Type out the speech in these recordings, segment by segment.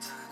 time.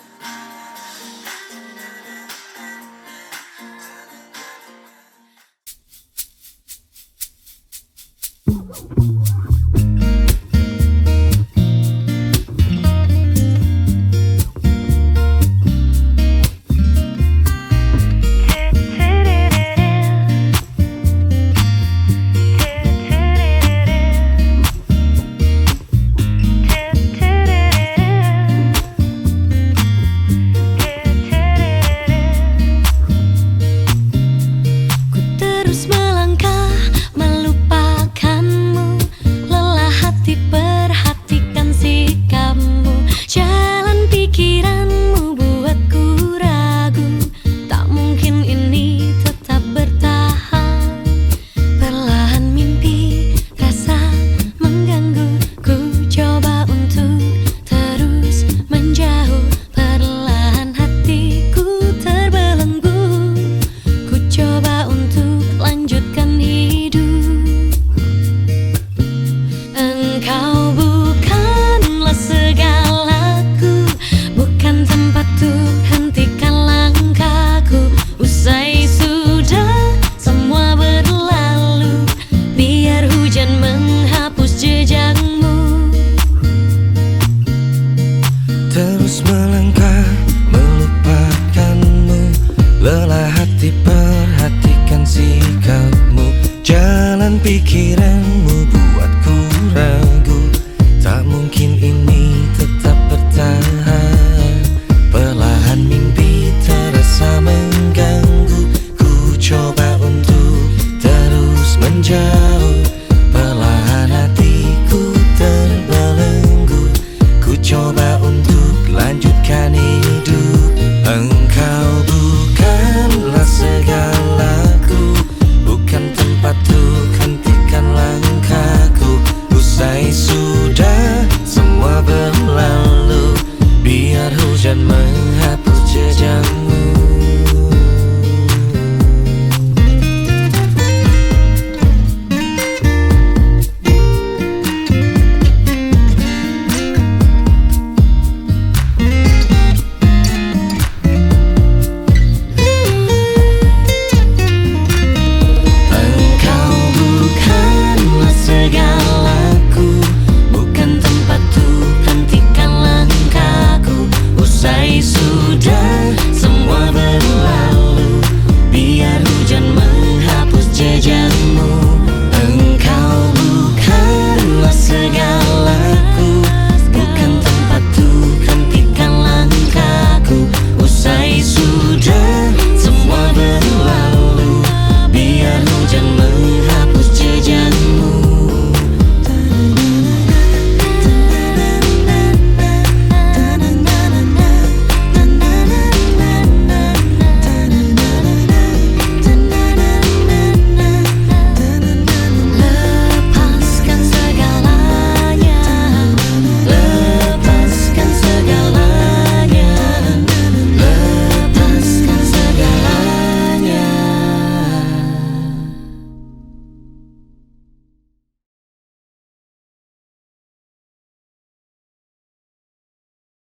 Kau bukanlah segalaku Bukan tempat tuh hentikan langkahku. Usai sudah semua berlalu Biar hujan menghapus jejakmu Terus melangkah melupakanmu. Lelah hati perhatikan sikapmu. Jalan pikiranmu